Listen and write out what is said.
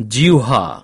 जिह्वा